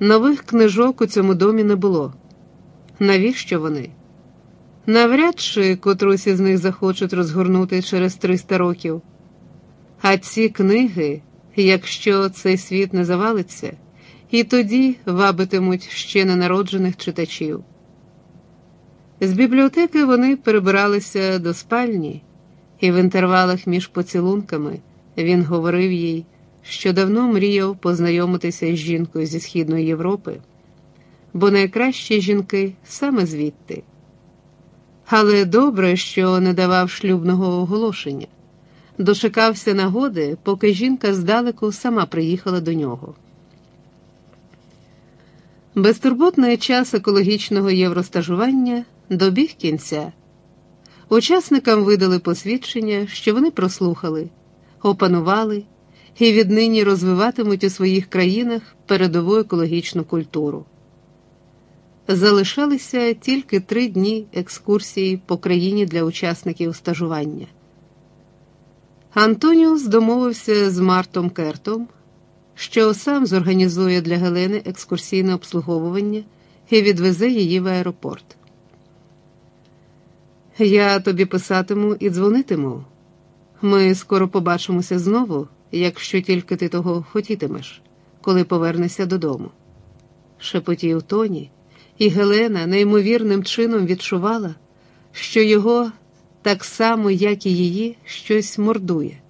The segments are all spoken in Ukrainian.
Нових книжок у цьому домі не було. Навіщо вони? Навряд чи котрусь із них захочуть розгорнути через 300 років. А ці книги, якщо цей світ не завалиться, і тоді вабитимуть ще ненароджених читачів. З бібліотеки вони перебиралися до спальні, і в інтервалах між поцілунками він говорив їй, що давно мріяв познайомитися з жінкою зі Східної Європи, бо найкращі жінки саме звідти. Але добре, що не давав шлюбного оголошення, дочекався нагоди, поки жінка здалеку сама приїхала до нього. Безтурботний час екологічного євростажування добіг кінця. Учасникам видали посвідчення, що вони прослухали, опанували і віднині розвиватимуть у своїх країнах передову екологічну культуру. Залишалися тільки три дні екскурсії по країні для учасників стажування. Антоніус домовився з Мартом Кертом, що сам зорганізує для Гелени екскурсійне обслуговування і відвезе її в аеропорт. Я тобі писатиму і дзвонитиму. Ми скоро побачимося знову, якщо тільки ти того хотітимеш, коли повернешся додому. Шепотів Тоні, і Гелена неймовірним чином відчувала, що його так само, як і її, щось мордує.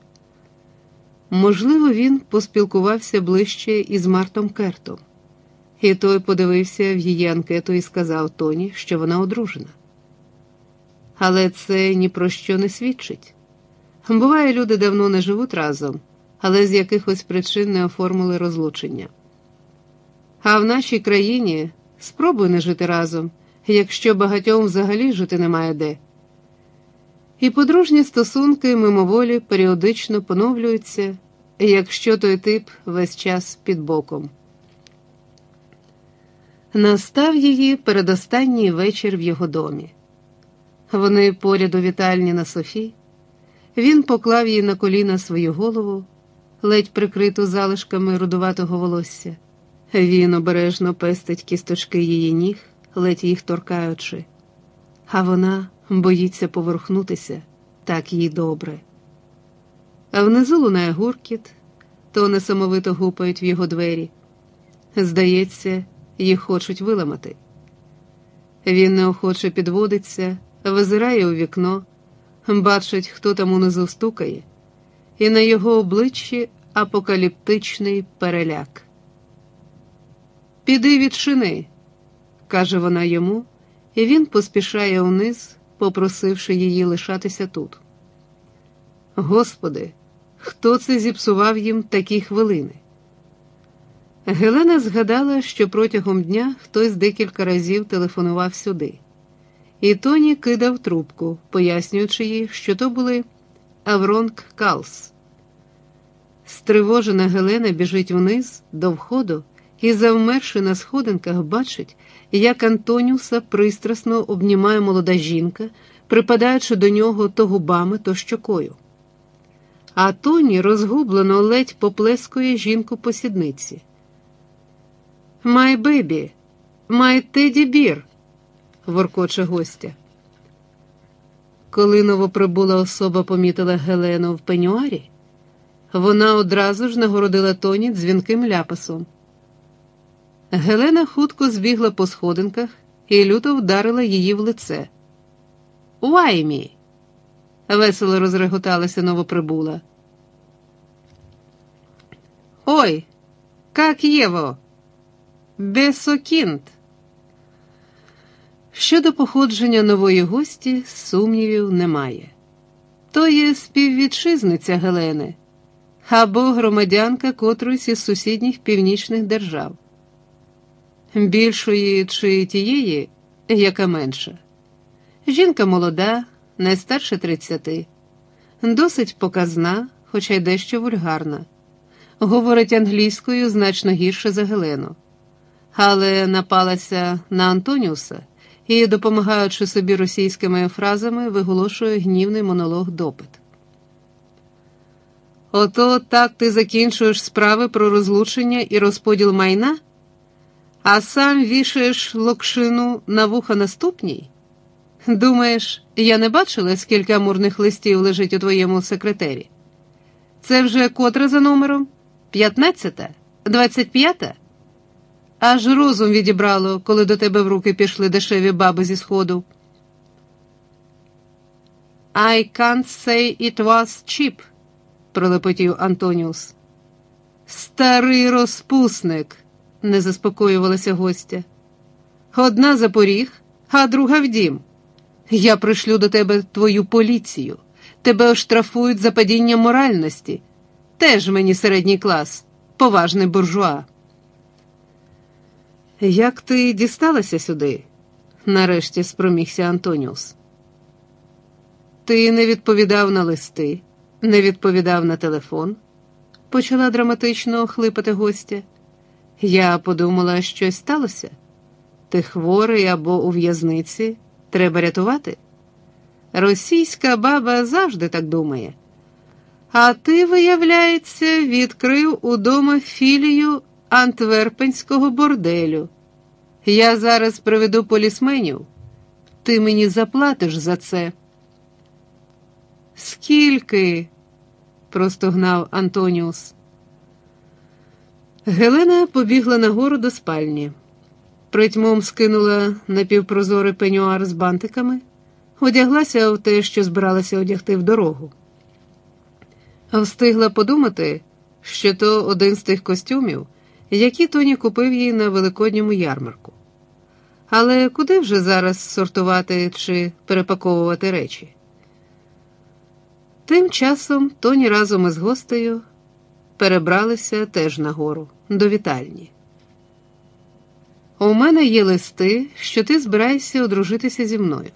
Можливо, він поспілкувався ближче із Мартом Кертом, і той подивився в її анкету і сказав Тоні, що вона одружена. Але це ні про що не свідчить. Буває, люди давно не живуть разом, але з якихось причин не оформили розлучення. А в нашій країні спробуй не жити разом, якщо багатьом взагалі жити немає де. І подружні стосунки мимоволі періодично поновлюються, якщо той тип весь час під боком. Настав її передостанній вечір в його домі. Вони поряд у вітальні на Софі. Він поклав їй на коліна свою голову, ледь прикриту залишками рудуватого волосся. Він обережно пестить кісточки її ніг, ледь їх торкаючи, а вона боїться поверхнутися так їй добре. А внизу лунає гуркіт, то несамовито гупають в його двері. Здається, їх хочуть виламати. Він неохоче підводиться визирає у вікно, бачить, хто там унизу стукає, і на його обличчі апокаліптичний переляк. Піди відчини, каже вона йому, і він поспішає униз, попросивши її лишатися тут. Господи, хто це зіпсував їм такі хвилини? Гелена згадала, що протягом дня хтось декілька разів телефонував сюди. І Тоні кидав трубку, пояснюючи їй, що то були Авронг Калс. Стривожена Гелена біжить вниз до входу і, завмерши на сходинках, бачить, як Антоніуса пристрасно обнімає молода жінка, припадаючи до нього то губами, то щокою. А Тоні розгублено ледь поплескує жінку по сідниці. My baby, my teddy bear воркоче гостя. Коли новоприбула особа помітила Гелену в пенюарі, вона одразу ж нагородила тоні дзвінким ляпасом. Гелена хутко збігла по сходинках і люто вдарила її в лице. Уаймі! весело розреготалася новоприбула. Ой, как Єво! Бесокінт! Щодо походження нової гості, сумнівів немає. То є співвітчизниця Гелени або громадянка котрусь із сусідніх північних держав, більшої чи тієї, яка менша. Жінка молода, не старше тридцяти, досить показна, хоча й дещо вульгарна, говорить англійською значно гірше за Гелену, але напалася на Антоніуса і, допомагаючи собі російськими фразами, виголошує гнівний монолог допит. Ото так ти закінчуєш справи про розлучення і розподіл майна? а сам вішаєш локшину на вуха наступній? Думаєш, я не бачила, скільки амурних листів лежить у твоєму секретері? Це вже котре за номером? П'ятнадцята? Двадцять п'ята? Аж розум відібрало, коли до тебе в руки пішли дешеві баби зі сходу. I can't say it was cheap, пролепотів Антоніус. Старий розпусник, не заспокоювалася гостя. Одна за поріг, а друга в дім. Я пришлю до тебе твою поліцію. Тебе оштрафують за падіння моральності. Теж мені середній клас, поважний буржуа. Як ти дісталася сюди? нарешті спромігся Антоніус. Ти не відповідав на листи, не відповідав на телефон, почала драматично хлипати гостя. Я подумала, щось сталося. Ти хворий або у в'язниці, треба рятувати. Російська баба завжди так думає. А ти, виявляється, відкрив удома філію антверпенського борделю. Я зараз приведу полісменів. Ти мені заплатиш за це. Скільки? простогнав Антоніус. Гелена побігла нагору до спальні. Притьмом скинула напівпрозорий пенюар з бантиками, одяглася в те, що збиралася одягти в дорогу. Встигла подумати, що то один з тих костюмів, які Тоні купив їй на великодньому ярмарку. Але куди вже зараз сортувати чи перепаковувати речі? Тим часом Тоні разом із гостею перебралися теж нагору, до вітальні. У мене є листи, що ти збираєшся одружитися зі мною.